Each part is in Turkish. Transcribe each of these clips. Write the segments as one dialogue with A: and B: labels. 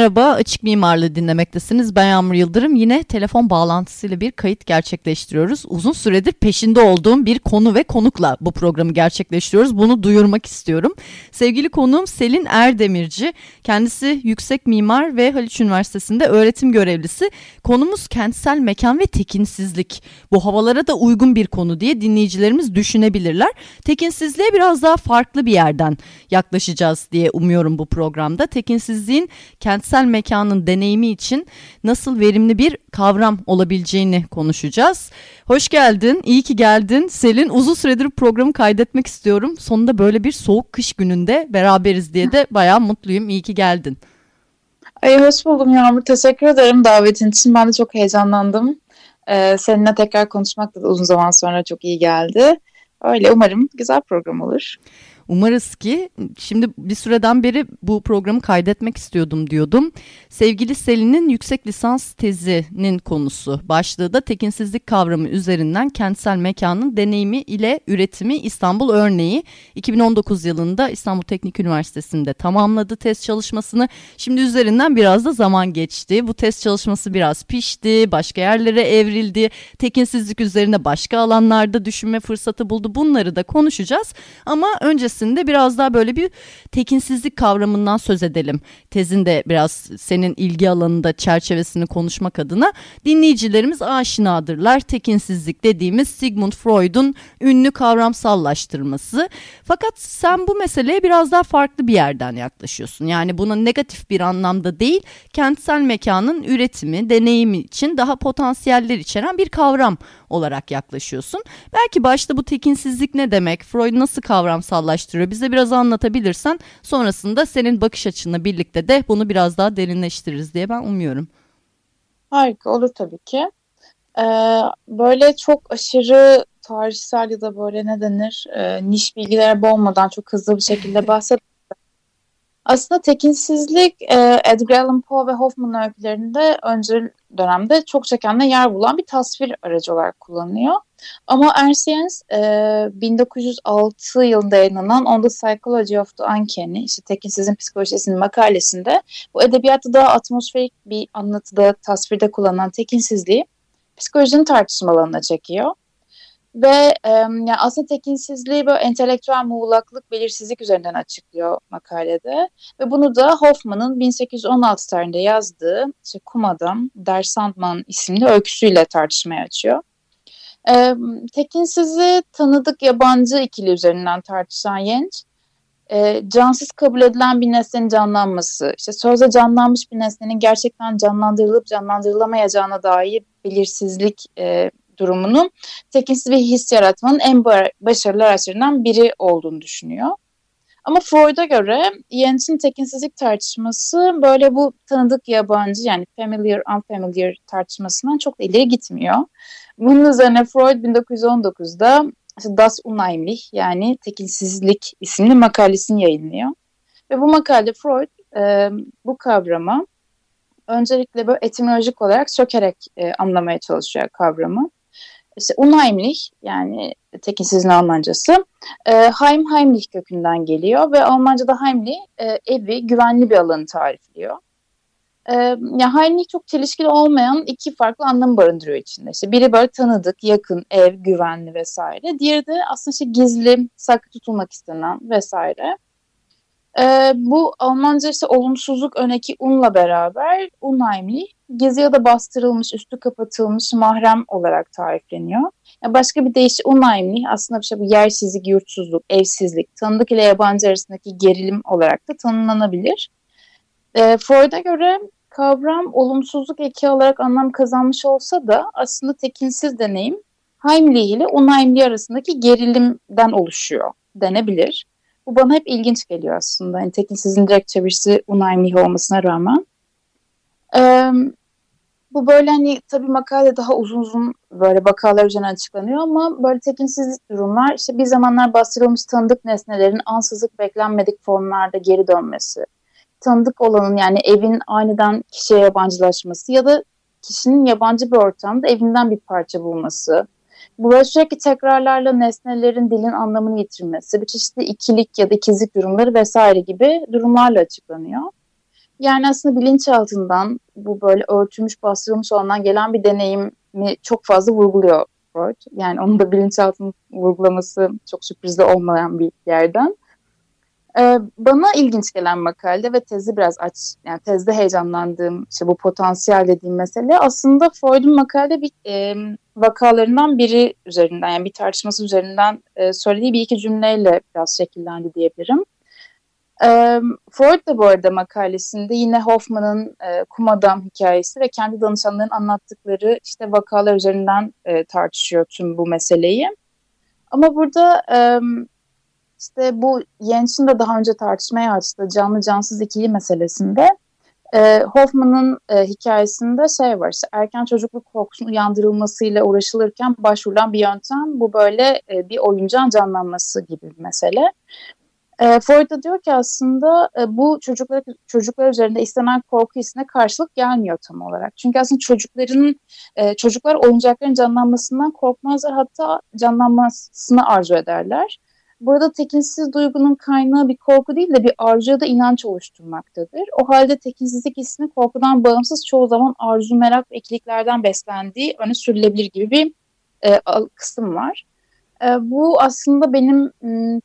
A: Merhaba, Açık Mimarlığı dinlemektesiniz. Ben Yağmur Yıldırım. Yine telefon bağlantısıyla bir kayıt gerçekleştiriyoruz. Uzun süredir peşinde olduğum bir konu ve konukla bu programı gerçekleştiriyoruz. Bunu duyurmak istiyorum. Sevgili konuğum Selin Erdemirci. Kendisi yüksek mimar ve Haliç Üniversitesi'nde öğretim görevlisi. Konumuz kentsel mekan ve tekinsizlik. Bu havalara da uygun bir konu diye dinleyicilerimiz düşünebilirler. Tekinsizliğe biraz daha farklı bir yerden yaklaşacağız diye umuyorum bu programda. Tekinsizliğin kentsel mekanın deneyimi için nasıl verimli bir kavram olabileceğini konuşacağız. Hoş geldin, iyi ki geldin. Selin uzun süredir programı kaydetmek istiyorum. Sonunda böyle bir soğuk kış gününde beraberiz diye de bayağı mutluyum. İyi ki geldin.
B: Ay hoş buldum Yağmur. Teşekkür ederim davetin için. Ben de çok heyecanlandım. Ee, seninle tekrar konuşmak da uzun zaman sonra çok iyi geldi. Öyle umarım güzel program olur.
A: Umarız ki şimdi bir süreden beri bu programı kaydetmek istiyordum diyordum. Sevgili Selin'in yüksek lisans tezinin konusu başlığı da tekinsizlik kavramı üzerinden kentsel mekanın deneyimi ile üretimi İstanbul örneği. 2019 yılında İstanbul Teknik Üniversitesi'nde tamamladı test çalışmasını. Şimdi üzerinden biraz da zaman geçti. Bu test çalışması biraz pişti, başka yerlere evrildi. Tekinsizlik üzerine başka alanlarda düşünme fırsatı buldu. Bunları da konuşacağız. Ama öncesi öncesinde biraz daha böyle bir tekinsizlik kavramından söz edelim. Tezin de biraz senin ilgi alanında çerçevesini konuşmak adına dinleyicilerimiz aşinadırlar. Tekinsizlik dediğimiz Sigmund Freud'un ünlü kavramsallaştırması. Fakat sen bu meseleye biraz daha farklı bir yerden yaklaşıyorsun. Yani buna negatif bir anlamda değil, kentsel mekanın üretimi, deneyimi için daha potansiyeller içeren bir kavram olarak yaklaşıyorsun. Belki başta bu tekinsizlik ne demek, Freud nasıl kavramsallaştırıyor bize biraz anlatabilirsen sonrasında senin bakış açınla birlikte de bunu biraz daha derinleştiririz diye ben umuyorum.
B: Harika olur tabii ki. Ee, böyle çok aşırı tarihsel ya da böyle ne denir e, niş bilgiler boğmadan çok hızlı bir şekilde bahset aslında tekinsizlik e, Edgar Allan Poe ve Hoffman öykülerinde önce dönemde çok çekende yer bulan bir tasvir aracı olarak kullanılıyor. Ama Ernst Jens e, 1906 yılında yayınlanan On the Psychology of the Uncanny, işte tekinsizin psikolojisinin makalesinde bu edebiyatta daha atmosferik bir anlatıda, tasvirde kullanılan tekinsizliği psikolojinin tartışma alanına çekiyor. Ve e, yani aslında tekinsizliği böyle entelektüel muğlaklık, belirsizlik üzerinden açıklıyor makalede. Ve bunu da Hoffman'ın 1816 tarihinde yazdığı işte Kum Adam, Der Sandman isimli öyküsüyle tartışmaya açıyor. E, tekinsizi tanıdık yabancı ikili üzerinden tartışan Yenç, e, cansız kabul edilen bir nesnenin canlanması, işte sözde canlanmış bir nesnenin gerçekten canlandırılıp canlandırılamayacağına dair belirsizlik e, durumunun tekinsiz bir his yaratmanın en başarılı araçlarından biri olduğunu düşünüyor. Ama Freud'a göre Yentz'in tekinsizlik tartışması böyle bu tanıdık yabancı yani familiar unfamiliar tartışmasından çok da ileri gitmiyor. Bunun üzerine Freud 1919'da Das Unheimlich yani tekinsizlik isimli makalesini yayınlıyor. Ve bu makalede Freud e, bu kavramı öncelikle böyle etimolojik olarak sökerek e, anlamaya çalışıyor kavramı unheimlich yani tekinsizliğin Almancası e, Heim Heimlich kökünden geliyor ve Almanca'da Heimlich e, evi güvenli bir alanı tarifliyor. E, yani Heimlich çok çelişkili olmayan iki farklı anlam barındırıyor içinde. İşte biri böyle tanıdık, yakın, ev, güvenli vesaire. Diğeri de aslında işte gizli, saklı tutulmak istenen vesaire. E, bu Almanca işte olumsuzluk öneki unla beraber unheimlich gizli ya da bastırılmış, üstü kapatılmış mahrem olarak tarifleniyor. Yani başka bir deyişi unheimlich aslında bir şey bu yersizlik, yurtsuzluk, evsizlik, tanıdık ile yabancı arasındaki gerilim olarak da tanımlanabilir. E, Freud'a göre kavram olumsuzluk eki olarak anlam kazanmış olsa da aslında tekinsiz deneyim Heimlich ile unheimlich arasındaki gerilimden oluşuyor denebilir. Bu bana hep ilginç geliyor aslında. Yani tekinsizin direkt çevirisi Unai Mihi olmasına rağmen. Ee, bu böyle hani tabii makale daha uzun uzun böyle vakalar üzerine açıklanıyor ama böyle tekinsiz durumlar işte bir zamanlar bastırılmış tanıdık nesnelerin ansızlık beklenmedik formlarda geri dönmesi. Tanıdık olanın yani evin aniden kişiye yabancılaşması ya da kişinin yabancı bir ortamda evinden bir parça bulması. Bu böyle sürekli tekrarlarla nesnelerin dilin anlamını yitirmesi, bir çeşitli ikilik ya da ikizlik durumları vesaire gibi durumlarla açıklanıyor. Yani aslında bilinçaltından bu böyle örtülmüş, bastırılmış olandan gelen bir deneyimi çok fazla vurguluyor Freud. Yani onun da bilinçaltını vurgulaması çok sürprizli olmayan bir yerden. Ee, bana ilginç gelen makalede ve tezi biraz aç, yani tezde heyecanlandığım işte bu potansiyel dediğim mesele aslında Freud'un makalede bir e, vakalarından biri üzerinden yani bir tartışması üzerinden e, söylediği bir iki cümleyle biraz şekillendi diyebilirim. Freud da bu arada makalesinde yine Hoffman'ın e, kum adam hikayesi ve kendi danışanlarının anlattıkları işte vakalar üzerinden e, tartışıyor tüm bu meseleyi. Ama burada e, işte bu Yenç'in de daha önce tartışmaya açtığı canlı cansız ikili meselesinde e, Hoffman'ın e, hikayesinde şey var işte erken çocukluk korkusunun uyandırılmasıyla uğraşılırken başvurulan bir yöntem bu böyle e, bir oyuncağın canlanması gibi bir mesele. E, Freud da diyor ki aslında e, bu çocuklar çocuklar üzerinde istenen korku hissine karşılık gelmiyor tam olarak. Çünkü aslında çocukların e, çocuklar oyuncakların canlanmasından korkmazlar hatta canlanmasını arzu ederler. Burada tekinsiz duygunun kaynağı bir korku değil de bir arzu ya da inanç oluşturmaktadır. O halde tekinsizlik hissinin korkudan bağımsız çoğu zaman arzu, merak ve ikiliklerden beslendiği öne sürülebilir gibi bir e, kısım var. E, bu aslında benim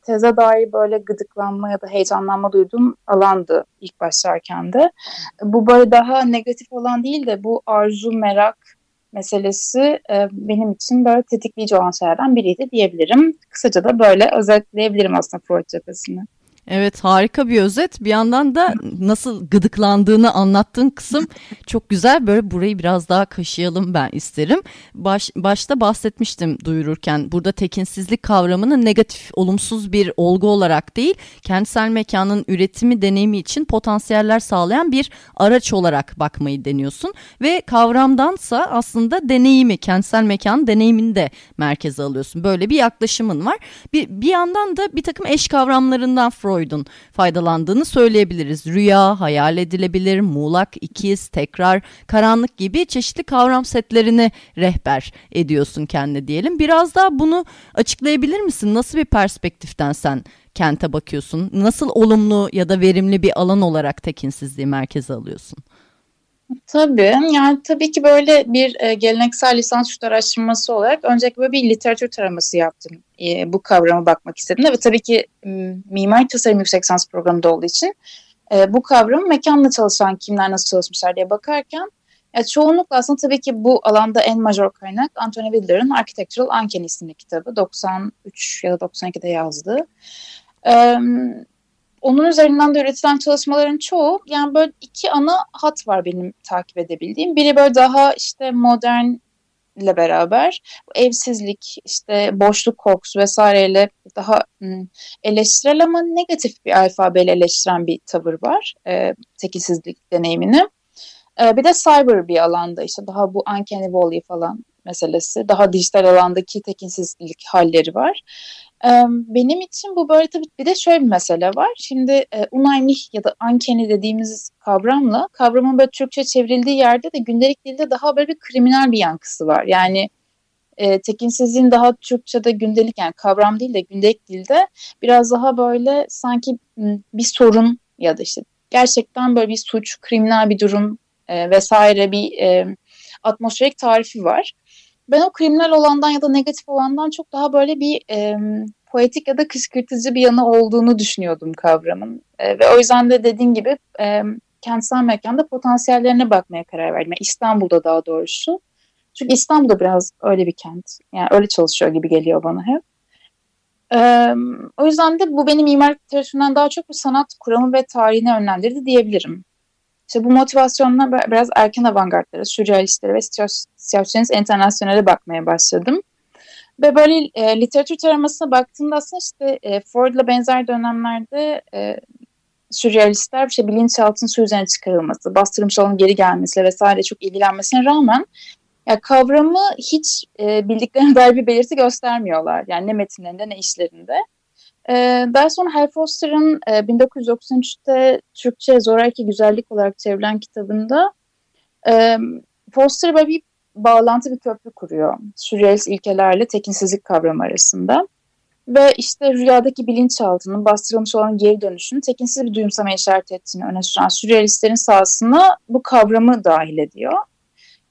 B: teze dair böyle gıdıklanma ya da heyecanlanma duyduğum alandı ilk başlarken de. Bu böyle daha negatif olan değil de bu arzu, merak, meselesi e, benim için böyle tetikleyici olan şeylerden biriydi diyebilirim. Kısaca da böyle özetleyebilirim aslında Freud cephesini.
A: Evet harika bir özet. Bir yandan da nasıl gıdıklandığını anlattığın kısım çok güzel. Böyle burayı biraz daha kaşıyalım ben isterim. Baş, başta bahsetmiştim duyururken burada tekinsizlik kavramını negatif, olumsuz bir olgu olarak değil, kentsel mekanın üretimi deneyimi için potansiyeller sağlayan bir araç olarak bakmayı deniyorsun. Ve kavramdansa aslında deneyimi, kentsel mekanın deneyimini de merkeze alıyorsun. Böyle bir yaklaşımın var. Bir, bir yandan da bir takım eş kavramlarından Freud Freud'un faydalandığını söyleyebiliriz. Rüya, hayal edilebilir, muğlak, ikiz, tekrar, karanlık gibi çeşitli kavram setlerini rehber ediyorsun kendine diyelim. Biraz daha bunu açıklayabilir misin? Nasıl bir perspektiften sen kente bakıyorsun? Nasıl olumlu ya da verimli bir alan olarak tekinsizliği merkeze alıyorsun?
B: Tabii. Yani tabii ki böyle bir e, geleneksel lisans üstü araştırması olarak öncelikle böyle bir literatür taraması yaptım. E, bu kavrama bakmak istedim. Ve tabii ki mimar tasarım yüksek lisans programında olduğu için e, bu kavramı mekanla çalışan kimler nasıl çalışmışlar diye bakarken ya çoğunlukla aslında tabii ki bu alanda en major kaynak Anthony Wilder'ın Architectural Uncanny isimli kitabı. 93 ya da 92'de yazdığı. E, onun üzerinden de üretilen çalışmaların çoğu yani böyle iki ana hat var benim takip edebildiğim. Biri böyle daha işte modern ile beraber evsizlik, işte boşluk korkusu vesaireyle daha eleştirel ama negatif bir alfabeyle eleştiren bir tavır var e, tekilsizlik deneyimini. E, bir de cyber bir alanda işte daha bu uncanny valley falan meselesi, daha dijital alandaki tekinsizlik halleri var. Benim için bu böyle tabii bir de şöyle bir mesele var. Şimdi e, unaynih ya da ankeni dediğimiz kavramla kavramın böyle Türkçe çevrildiği yerde de gündelik dilde daha böyle bir kriminal bir yankısı var. Yani e, tekinsizliğin daha Türkçe'de gündelik yani kavram değil de gündelik dilde biraz daha böyle sanki bir sorun ya da işte gerçekten böyle bir suç, kriminal bir durum e, vesaire bir e, atmosferik tarifi var. Ben o kriminal olandan ya da negatif olandan çok daha böyle bir e, poetik ya da kışkırtıcı bir yanı olduğunu düşünüyordum kavramın. E, ve o yüzden de dediğin gibi e, kentsel mekanda potansiyellerine bakmaya karar verdim. Yani İstanbul'da daha doğrusu. Çünkü İstanbul'da biraz öyle bir kent. Yani öyle çalışıyor gibi geliyor bana hep. Ee, o yüzden de bu beni mimarlık literatüründen daha çok bir sanat kuramı ve tarihine yönlendirdi diyebilirim. İşte bu motivasyonla biraz erken avantgardlara, sürrealistlere ve situasyonist internasyonele bakmaya başladım. Ve böyle e, literatür taramasına baktığında aslında işte e, Freud'la benzer dönemlerde e, sürrealistler işte bilinçaltının su üzerine çıkarılması, bastırılmış olanın geri gelmesi vesaire çok ilgilenmesine rağmen ya kavramı hiç e, bildiklerine dair bir belirti göstermiyorlar. Yani ne metinlerinde ne işlerinde. E, daha sonra Hal Foster'ın e, 1993'te Türkçe Zoraki Güzellik olarak çevrilen kitabında e, Foster böyle bir bağlantı bir köprü kuruyor. Sürrealist ilkelerle tekinsizlik kavramı arasında. Ve işte rüyadaki bilinçaltının bastırılmış olan geri dönüşünün tekinsiz bir duyumsama işaret ettiğini öne süren sürrealistlerin sahasına bu kavramı dahil ediyor.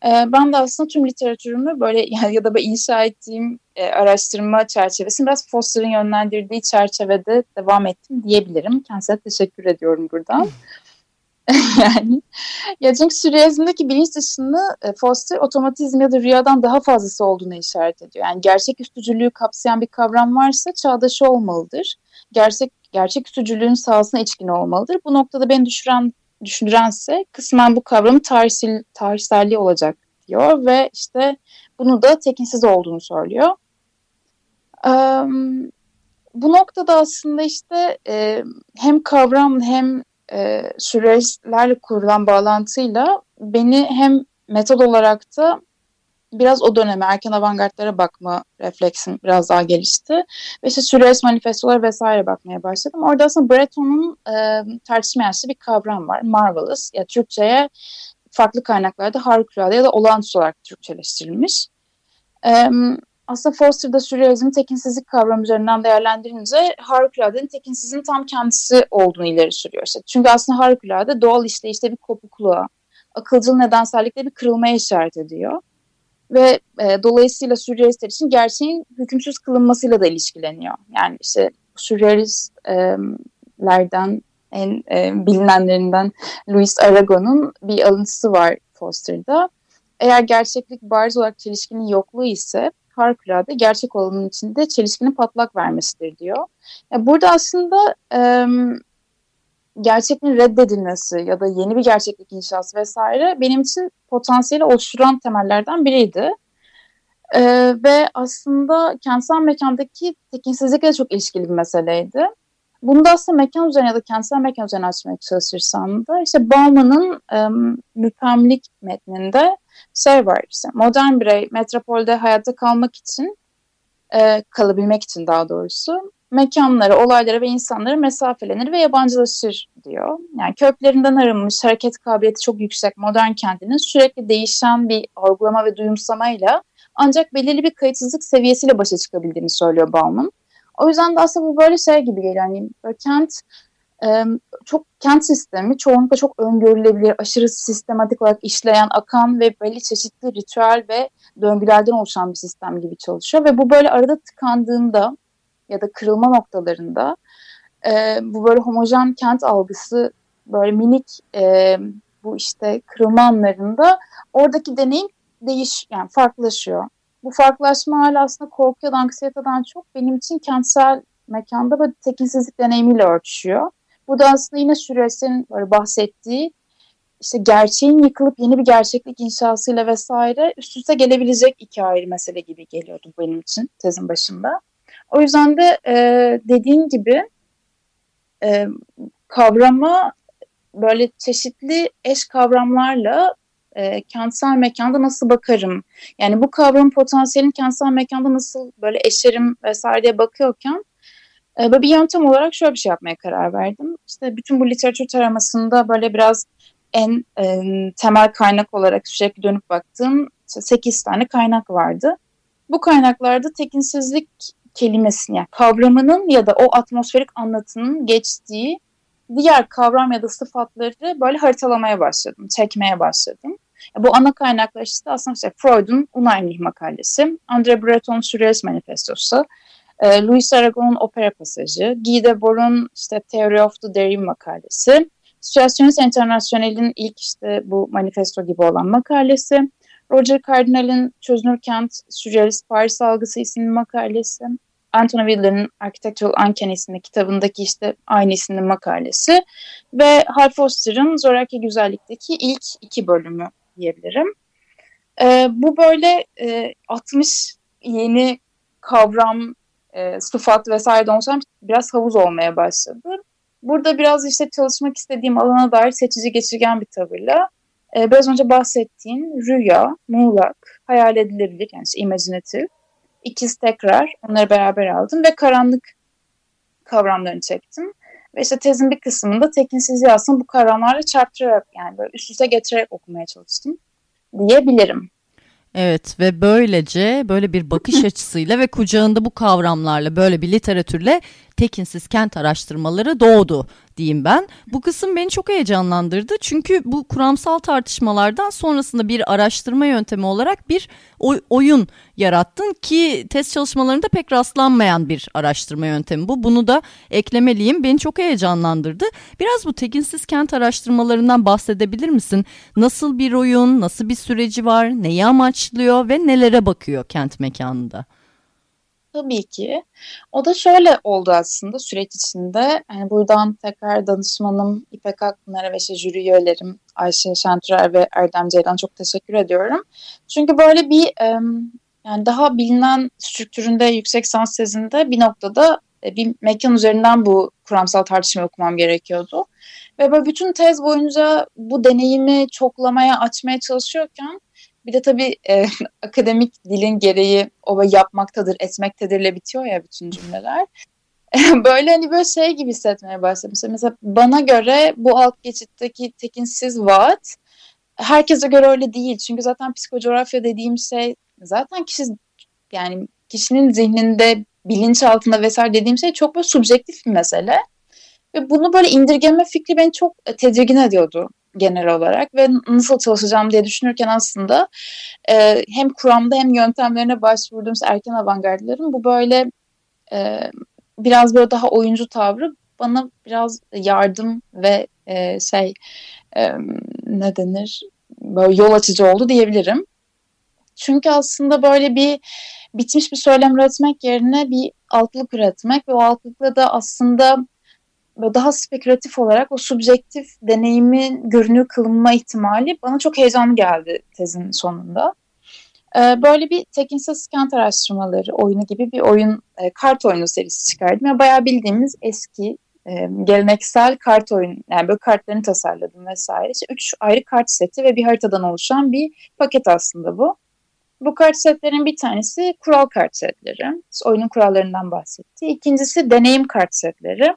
B: Ee, ben de aslında tüm literatürümü böyle ya da inşa ettiğim e, araştırma çerçevesini biraz Foster'ın yönlendirdiği çerçevede devam ettim diyebilirim. Kendisine teşekkür ediyorum buradan. yani ya çünkü sürrealizmdeki bilinç dışını e, Foster otomatizm ya da rüyadan daha fazlası olduğunu işaret ediyor. Yani gerçek üstücülüğü kapsayan bir kavram varsa çağdaşı olmalıdır. Gerçek gerçek üstücülüğün sahasına içkin olmalıdır. Bu noktada beni düşüren düşündürense kısmen bu kavramı tarihsel, tarihselliği olacak diyor ve işte bunu da tekinsiz olduğunu söylüyor. Um, bu noktada aslında işte e, hem kavram hem e, süreçlerle kurulan bağlantıyla beni hem metod olarak da biraz o döneme erken avantgardlara bakma refleksim biraz daha gelişti. Ve işte sürrealist manifestolar vesaire bakmaya başladım. Orada aslında Breton'un e, tartışmaya bir kavram var. Marvelous. Ya Türkçe'ye farklı kaynaklarda harikulade ya da olağanüstü olarak Türkçeleştirilmiş. E, aslında Foster'da sürrealizmin tekinsizlik kavramı üzerinden değerlendirince harikuladenin tekinsizliğin tam kendisi olduğunu ileri sürüyor. İşte çünkü aslında harikulade doğal işleyişte bir kopukluğa, akılcıl nedensellikle bir kırılmaya işaret ediyor. Ve e, dolayısıyla sürrealistler için gerçeğin hükümsüz kılınmasıyla da ilişkileniyor. Yani işte sürrealistlerden en e, bilinenlerinden Louis Aragon'un bir alıntısı var Foster'da. Eğer gerçeklik bariz olarak çelişkinin yokluğu ise harikulade gerçek olanın içinde çelişkinin patlak vermesidir diyor. Ya burada aslında e, gerçekliğin reddedilmesi ya da yeni bir gerçeklik inşası vesaire benim için potansiyeli oluşturan temellerden biriydi. Ee, ve aslında kentsel mekandaki tekinsizlikle çok ilişkili bir meseleydi. Bunu da aslında mekan üzerine ya da kentsel mekan üzerine açmaya çalışırsam da işte Bauman'ın e, müpemlik metninde şey var işte modern birey metropolde hayatta kalmak için e, kalabilmek için daha doğrusu mekanlara, olaylara ve insanlara mesafelenir ve yabancılaşır diyor. Yani köklerinden arınmış, hareket kabiliyeti çok yüksek modern kentinin sürekli değişen bir algılama ve duyumsamayla ancak belirli bir kayıtsızlık seviyesiyle başa çıkabildiğini söylüyor Bauman. O yüzden de aslında bu böyle şey gibi geliyor. Yani kent çok kent sistemi çoğunlukla çok öngörülebilir, aşırı sistematik olarak işleyen, akan ve belli çeşitli ritüel ve döngülerden oluşan bir sistem gibi çalışıyor. Ve bu böyle arada tıkandığında ya da kırılma noktalarında e, bu böyle homojen kent algısı böyle minik e, bu işte kırılma anlarında oradaki deneyim değiş yani farklılaşıyor. Bu farklılaşma hala aslında korku ya da anksiyeteden çok benim için kentsel mekanda böyle tekinsizlik deneyimiyle örtüşüyor. Bu da aslında yine Süreys'in böyle bahsettiği işte gerçeğin yıkılıp yeni bir gerçeklik inşasıyla vesaire üst üste gelebilecek iki ayrı mesele gibi geliyordu benim için tezin başında. O yüzden de e, dediğin gibi e, kavrama böyle çeşitli eş kavramlarla e, kentsel mekanda nasıl bakarım? Yani bu kavramın potansiyelin kentsel mekanda nasıl böyle eşerim vesaire diye bakıyorken e, böyle bir yöntem olarak şöyle bir şey yapmaya karar verdim. İşte bütün bu literatür taramasında böyle biraz en e, temel kaynak olarak sürekli dönüp baktığım işte 8 tane kaynak vardı. Bu kaynaklarda tekinsizlik kelimesini yani kavramının ya da o atmosferik anlatının geçtiği diğer kavram ya da sıfatları böyle haritalamaya başladım, çekmeye başladım. Bu ana kaynaklar işte aslında işte Freud'un Unheimlich makalesi, André Breton'un Surrealist Manifestosu, e, Louis Aragon'un Opera Pasajı, Guy Debord'un işte Theory of the Dream makalesi, Situationist International'in ilk işte bu manifesto gibi olan makalesi, Roger Cardinal'in Çözünür Kent Surrealist Paris Algısı isimli makalesi, Anthony Wilder'ın Architectural Uncanny isimli kitabındaki işte aynı isimli makalesi ve Hal Foster'ın Zoraki Güzellik'teki ilk iki bölümü diyebilirim. E, bu böyle e, 60 yeni kavram, e, sıfat vesaire oluşan biraz havuz olmaya başladı. Burada biraz işte çalışmak istediğim alana dair seçici geçirgen bir tavırla e, biraz önce bahsettiğin rüya, muğlak, hayal edilebilir yani işte imaginatif, ikiz tekrar onları beraber aldım ve karanlık kavramlarını çektim. Ve işte tezin bir kısmında tekinsizliği aslında bu kavramlarla çarptırarak yani böyle üst üste getirerek okumaya çalıştım diyebilirim.
A: Evet ve böylece böyle bir bakış açısıyla ve kucağında bu kavramlarla böyle bir literatürle tekinsiz kent araştırmaları doğdu diyeyim ben. Bu kısım beni çok heyecanlandırdı. Çünkü bu kuramsal tartışmalardan sonrasında bir araştırma yöntemi olarak bir oy, oyun yarattın ki test çalışmalarında pek rastlanmayan bir araştırma yöntemi bu. Bunu da eklemeliyim. Beni çok heyecanlandırdı. Biraz bu tekinsiz kent araştırmalarından bahsedebilir misin? Nasıl bir oyun, nasıl bir süreci var, neyi amaçlıyor ve nelere bakıyor kent mekanında?
B: Tabii ki. O da şöyle oldu aslında süreç içinde. Yani buradan tekrar danışmanım İpek Akpınar'a ve işte jüri üyelerim Ayşe Şentürer ve Erdem Ceylan çok teşekkür ediyorum. Çünkü böyle bir yani daha bilinen strüktüründe yüksek sans tezinde bir noktada e, bir mekan üzerinden bu kuramsal tartışmayı okumam gerekiyordu. Ve böyle bütün tez boyunca bu deneyimi çoklamaya, açmaya çalışıyorken bir de tabii e, akademik dilin gereği o yapmaktadır, etmektedirle bitiyor ya bütün cümleler. böyle hani böyle şey gibi hissetmeye başladım. Mesela bana göre bu alt geçitteki tekinsiz vaat herkese göre öyle değil. Çünkü zaten psikocoğrafya dediğim şey zaten kişi yani kişinin zihninde bilinç altında vesaire dediğim şey çok böyle subjektif bir mesele. Ve bunu böyle indirgeme fikri beni çok tedirgin ediyordu genel olarak ve nasıl çalışacağım diye düşünürken aslında e, hem kuramda hem yöntemlerine başvurduğumuz erken avantgardların bu böyle e, biraz böyle daha oyuncu tavrı bana biraz yardım ve e, şey e, ne denir böyle yol açıcı oldu diyebilirim. Çünkü aslında böyle bir bitmiş bir söylem üretmek yerine bir altlık üretmek ve o altlıkla da aslında daha spekülatif olarak o subjektif deneyimin görünür kılınma ihtimali bana çok heyecanlı geldi tezin sonunda. Ee, böyle bir tekinsiz kent araştırmaları oyunu gibi bir oyun, e, kart oyunu serisi çıkardım. Yani bayağı bildiğimiz eski e, geleneksel kart oyun, yani böyle kartlarını tasarladım vesaire. İşte üç ayrı kart seti ve bir haritadan oluşan bir paket aslında bu. Bu kart setlerin bir tanesi kural kart setleri. oyunun kurallarından bahsetti. İkincisi deneyim kart setleri.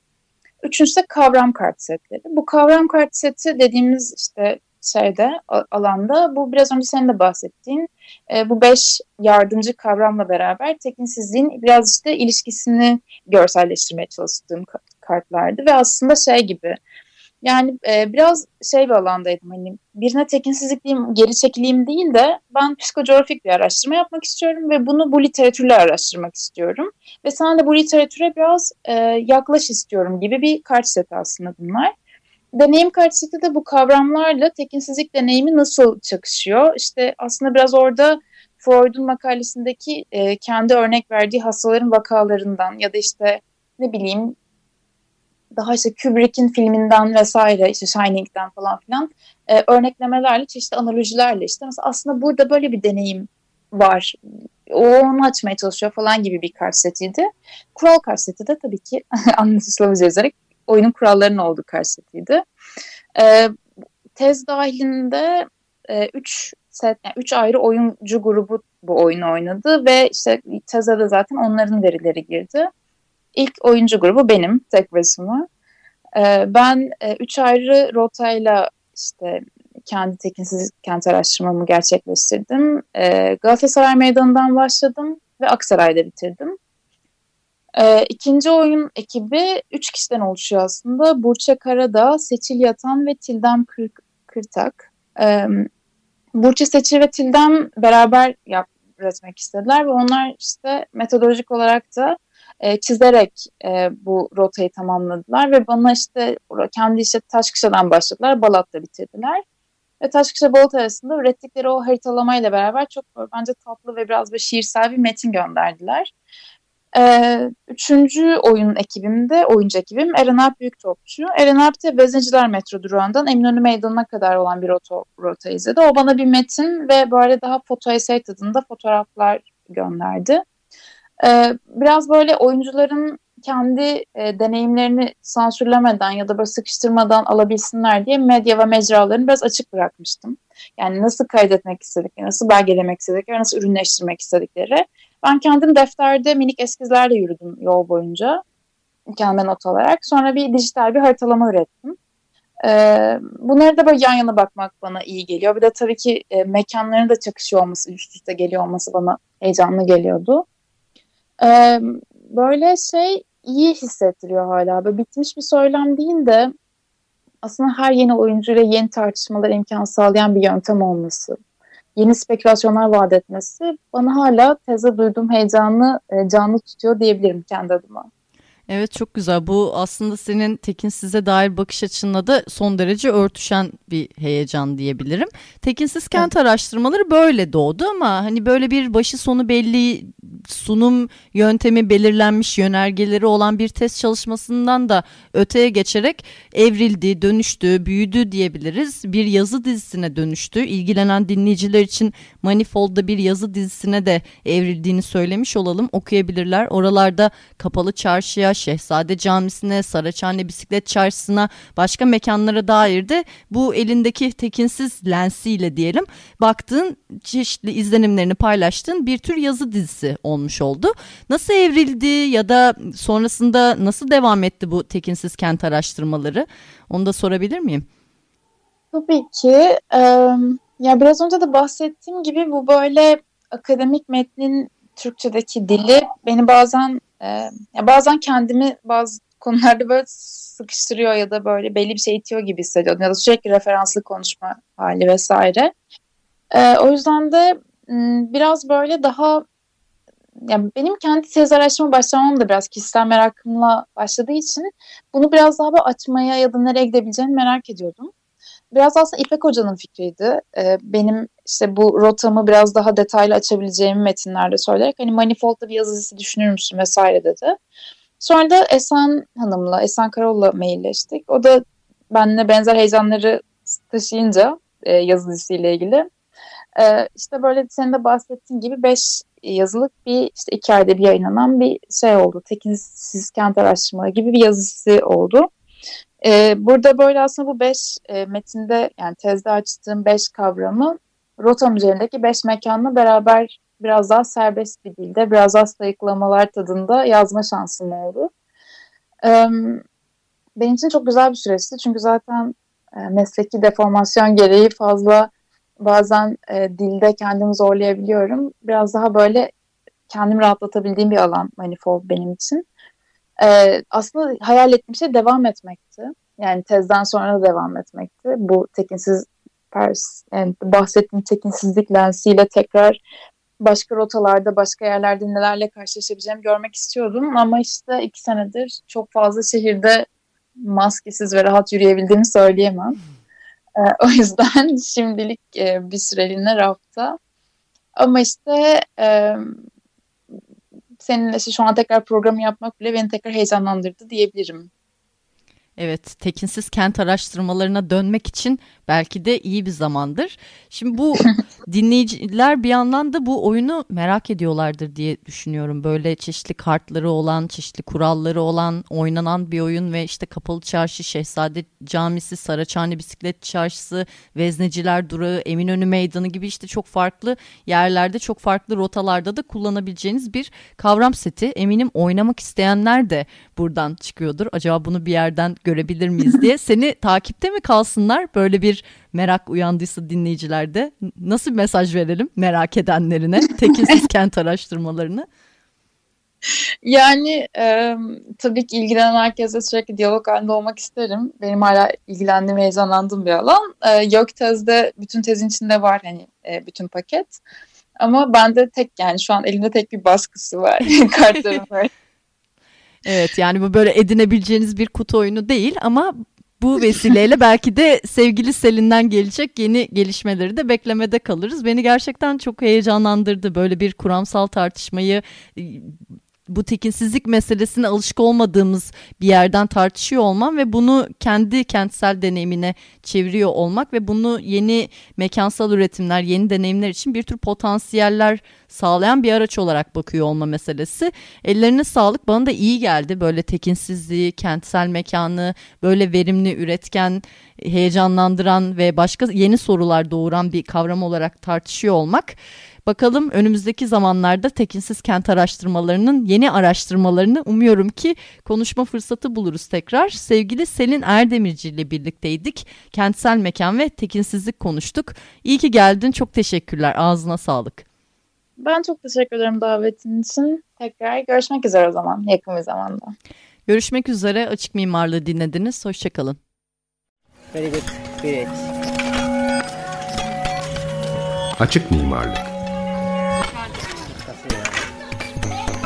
B: Üçüncüsü de kavram kart setleri. Bu kavram kart seti dediğimiz işte şeyde alanda bu biraz önce senin de bahsettiğin e, bu beş yardımcı kavramla beraber tekinsizliğin biraz işte ilişkisini görselleştirmeye çalıştığım kartlardı ve aslında şey gibi yani e, biraz şey bir alandaydım hani birine tekinsizlik diyeyim, geri çekileyim değil de ben psikocoğrafik bir araştırma yapmak istiyorum ve bunu bu literatürle araştırmak istiyorum. Ve sen de bu literatüre biraz e, yaklaş istiyorum gibi bir kart seti aslında bunlar. Deneyim kart seti de bu kavramlarla tekinsizlik deneyimi nasıl çakışıyor? İşte aslında biraz orada Freud'un makalesindeki e, kendi örnek verdiği hastaların vakalarından ya da işte ne bileyim daha işte Kubrick'in filminden vesaire işte Shining'den falan filan e, örneklemelerle çeşitli analojilerle işte mesela aslında burada böyle bir deneyim var. O onu açmaya çalışıyor falan gibi bir kart setiydi. Kural kart seti de tabii ki anlaşılmamız üzere oyunun kurallarının olduğu kart setiydi. E, tez dahilinde e, üç set, yani üç ayrı oyuncu grubu bu oyunu oynadı ve işte teze de zaten onların verileri girdi. İlk oyuncu grubu benim tek başıma. Ee, ben e, üç ayrı rotayla işte kendi tekinsiz kent araştırmamı gerçekleştirdim. Ee, Galatasaray Meydanı'ndan başladım ve Aksaray'da bitirdim. Ee, ikinci oyun ekibi üç kişiden oluşuyor aslında. Burçe Karadağ, Seçil Yatan ve Tildem Kır Kırtak. Burçe, Seçil ve Tildem beraber yap, üretmek istediler ve onlar işte metodolojik olarak da e, çizerek e, bu rotayı tamamladılar ve bana işte kendi işte Taşkışla'dan başladılar, Balat'ta bitirdiler. Ve Taşkışla Balat arasında ürettikleri o haritalamayla beraber çok bence tatlı ve biraz böyle şiirsel bir metin gönderdiler. Ee, üçüncü oyun ekibimde, oyuncu ekibim Eren Alp Büyük Topçu. Eren Alp de Vezneciler Metro durağından Eminönü Meydanı'na kadar olan bir rota, rota izledi. O bana bir metin ve böyle daha foto esey tadında fotoğraflar gönderdi. E, biraz böyle oyuncuların kendi e, deneyimlerini sansürlemeden ya da böyle sıkıştırmadan alabilsinler diye medya ve mecralarını biraz açık bırakmıştım. Yani nasıl kaydetmek istedikleri, nasıl belgelemek istedikleri, nasıl ürünleştirmek istedikleri. Ben kendim defterde minik eskizlerle yürüdüm yol boyunca kendime not alarak. Sonra bir dijital bir haritalama ürettim. Ee, bunları da böyle yan yana bakmak bana iyi geliyor. Bir de tabii ki e, mekanların da çakışıyor olması, üst üste geliyor olması bana heyecanlı geliyordu. Ee, böyle şey iyi hissettiriyor hala. Böyle bitmiş bir söylem değil de aslında her yeni oyuncuyla yeni tartışmalar imkan sağlayan bir yöntem olması, yeni spekülasyonlar vaat etmesi bana hala teze duyduğum heyecanı e, canlı tutuyor diyebilirim kendi adıma.
A: Evet çok güzel. Bu aslında senin Tekinsiz'e dair bakış açınla da son derece örtüşen bir heyecan diyebilirim. Tekinsiz kent evet. araştırmaları böyle doğdu ama hani böyle bir başı sonu belli sunum yöntemi belirlenmiş yönergeleri olan bir test çalışmasından da öteye geçerek evrildi, dönüştü, büyüdü diyebiliriz. Bir yazı dizisine dönüştü. İlgilenen dinleyiciler için Manifold'da bir yazı dizisine de evrildiğini söylemiş olalım. Okuyabilirler. Oralarda kapalı çarşıya, Şehzade Camisi'ne, Saraçhane Bisiklet Çarşısı'na, başka mekanlara dair de bu elindeki tekinsiz lensiyle diyelim baktığın çeşitli izlenimlerini paylaştığın bir tür yazı dizisi olmuş oldu. Nasıl evrildi ya da sonrasında nasıl devam etti bu tekinsiz kent araştırmaları? Onu da sorabilir miyim?
B: Tabii ki. Ee, ya biraz önce de bahsettiğim gibi bu böyle akademik metnin Türkçedeki dili beni bazen e, ya bazen kendimi bazı konularda böyle sıkıştırıyor ya da böyle belli bir şey itiyor gibi hissediyordum ya da sürekli referanslı konuşma hali vesaire. E, o yüzden de biraz böyle daha yani benim kendi tez araştırma başlamam da biraz kişisel merakımla başladığı için bunu biraz daha açmaya ya da nereye gidebileceğini merak ediyordum. Biraz aslında İpek Hoca'nın fikriydi. Ee, benim işte bu rotamı biraz daha detaylı açabileceğimi metinlerde söyleyerek hani Manifold'da bir yazısı düşünür müsün vesaire dedi. Sonra da Esen Hanım'la, Esen Karol'la mailleştik. O da benimle benzer heyecanları taşıyınca e, yazı dizisiyle ilgili. E, işte böyle senin de bahsettiğin gibi beş yazılık bir işte iki ayda bir yayınlanan bir şey oldu. Tekinsiz kent araştırmaları gibi bir yazısı oldu. Ee, burada böyle aslında bu beş e, metinde yani tezde açtığım beş kavramı rotam üzerindeki beş mekanla beraber biraz daha serbest bir dilde, biraz daha sayıklamalar tadında yazma şansım oldu. Ee, benim için çok güzel bir süreçti çünkü zaten e, mesleki deformasyon gereği fazla bazen e, dilde kendimi zorlayabiliyorum. Biraz daha böyle kendimi rahatlatabildiğim bir alan Manifold benim için. Aslında hayal ettiğim şey devam etmekti. Yani tezden sonra da devam etmekti. Bu tekinsiz pers, yani bahsettiğim tekinsizlik lensiyle tekrar başka rotalarda, başka yerlerde nelerle karşılaşabileceğimi görmek istiyordum. Ama işte iki senedir çok fazla şehirde maskesiz ve rahat yürüyebildiğimi söyleyemem. E, o yüzden şimdilik e, bir süreliğine rafta. Ama işte e, seninle işte şu an tekrar programı yapmak bile beni tekrar heyecanlandırdı diyebilirim.
A: Evet, tekinsiz kent araştırmalarına dönmek için belki de iyi bir zamandır. Şimdi bu dinleyiciler bir yandan da bu oyunu merak ediyorlardır diye düşünüyorum. Böyle çeşitli kartları olan, çeşitli kuralları olan, oynanan bir oyun ve işte Kapalı Çarşı, Şehzade Camisi, Saraçhane Bisiklet Çarşısı, Vezneciler Durağı, Eminönü Meydanı gibi işte çok farklı yerlerde, çok farklı rotalarda da kullanabileceğiniz bir kavram seti. Eminim oynamak isteyenler de buradan çıkıyordur. Acaba bunu bir yerden görebilir miyiz diye. Seni takipte mi kalsınlar? Böyle bir merak uyandıysa dinleyicilerde nasıl bir mesaj verelim merak edenlerine tekinsiz kent araştırmalarını?
B: Yani e, tabii ki ilgilenen herkese sürekli diyalog halinde olmak isterim. Benim hala ilgilendiğim, heyecanlandığım bir alan. E, yok tezde bütün tezin içinde var hani e, bütün paket. Ama bende tek yani şu an elimde tek bir baskısı var kartlarım var.
A: Evet yani bu böyle edinebileceğiniz bir kutu oyunu değil ama bu vesileyle belki de sevgili Selin'den gelecek yeni gelişmeleri de beklemede kalırız. Beni gerçekten çok heyecanlandırdı böyle bir kuramsal tartışmayı bu tekinsizlik meselesine alışık olmadığımız bir yerden tartışıyor olmam ve bunu kendi kentsel deneyimine çeviriyor olmak ve bunu yeni mekansal üretimler, yeni deneyimler için bir tür potansiyeller sağlayan bir araç olarak bakıyor olma meselesi. Ellerine sağlık bana da iyi geldi böyle tekinsizliği, kentsel mekanı, böyle verimli, üretken, heyecanlandıran ve başka yeni sorular doğuran bir kavram olarak tartışıyor olmak. Bakalım önümüzdeki zamanlarda tekinsiz kent araştırmalarının yeni araştırmalarını umuyorum ki konuşma fırsatı buluruz tekrar. Sevgili Selin Erdemirci ile birlikteydik. Kentsel mekan ve tekinsizlik konuştuk. İyi ki geldin. Çok teşekkürler. Ağzına sağlık.
B: Ben çok teşekkür ederim davetin için. Tekrar görüşmek üzere o zaman yakın bir zamanda.
A: Görüşmek üzere. Açık Mimarlığı dinlediniz. Hoşçakalın.
C: Very good. Great.
D: Açık mimarlık.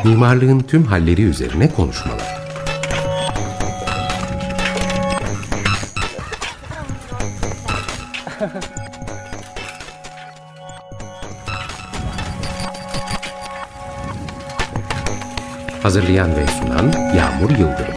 D: Mimarlığın tüm halleri üzerine konuşmalar. Hazırlayan ve sunan Yağmur Yıldırım.